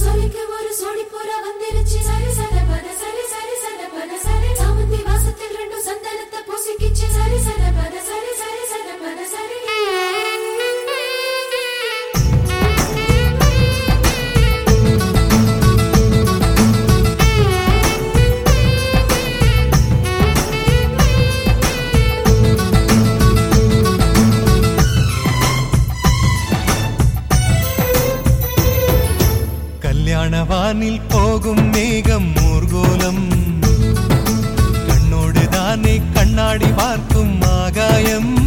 சொலிக்கு ஒரு சொடி புற வந்துருச்சு. சரி சரி. ஞானவானில் போகும் மேகம் ஊர்கோலம். கண்ணோடுதானே கண்ணாடி பார்க்கும் ஆகாயம்.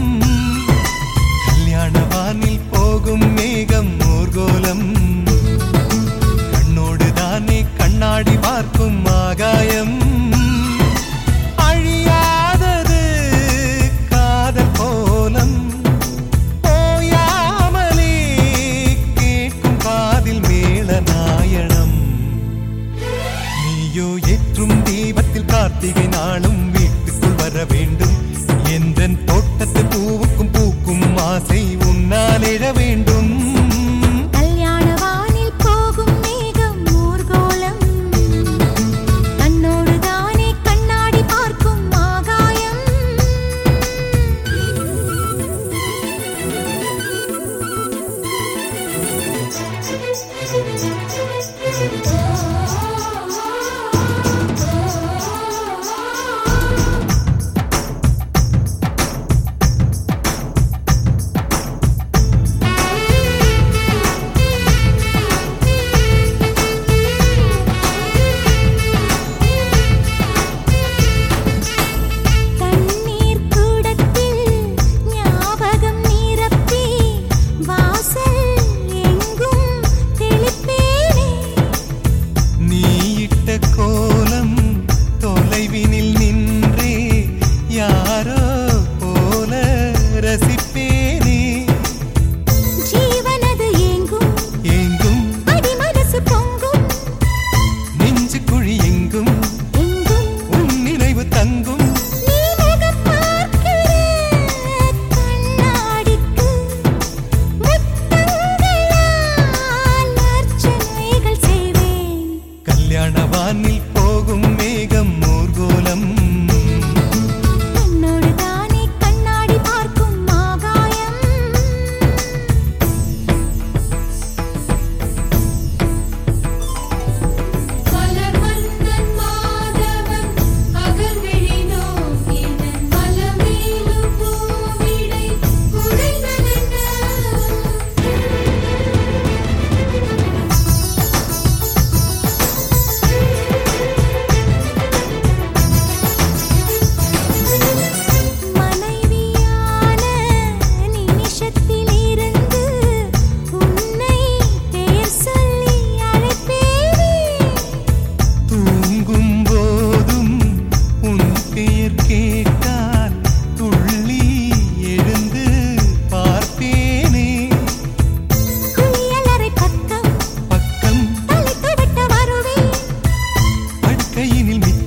ஆசை உன்னால் எழ வேண்டும்.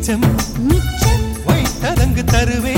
மிச்சம் மிச்சம். வைத்தரங்கு தருவேன்.